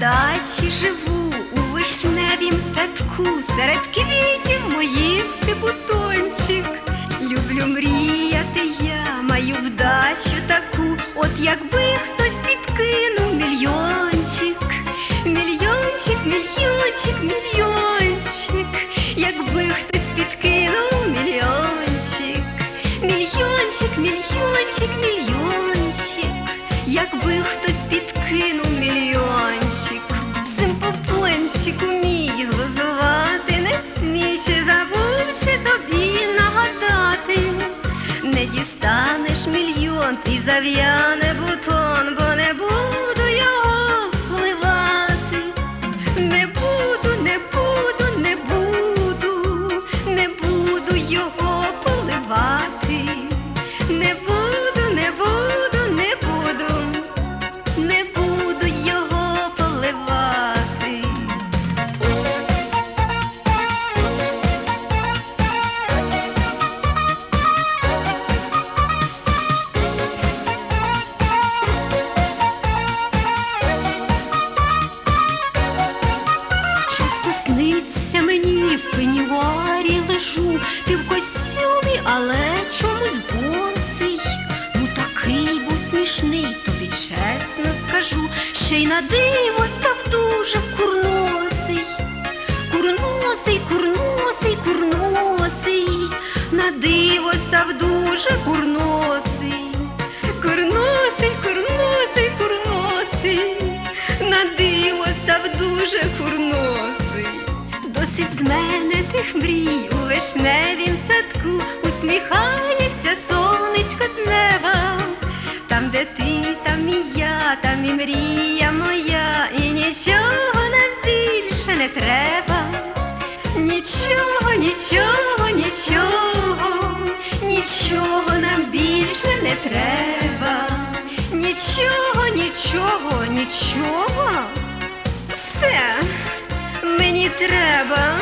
дачі живу у вишневім садку, серед квітів моїх ти бутончик. Люблю мріяти я, маю вдачу таку, от якби хтось підкинув мільйончик, мільйончик, мільйончик, мільйончик, якби хтось підкинув мільйончик, мільйончик, мільйончик, мільйончик, якби хтось quand ils в пенюарі лежу, ти в костюмі, але чомусь босий. Ну такий був смішний, тобі чесно скажу, ще й на диво став дуже курносий. Курносий, курносий, курносий, на диво став дуже курносий. Курносий, курносий, курносий, на диво став дуже курносий. Досить з мене тих мрій у вишневім садку усміхається сонечко з неба. Там, де ти, там і я, там і мрія моя, і нічого нам більше не треба. Нічого, нічого, нічого, нічого нам більше не треба. Нічого, нічого, нічого. Все мені треба.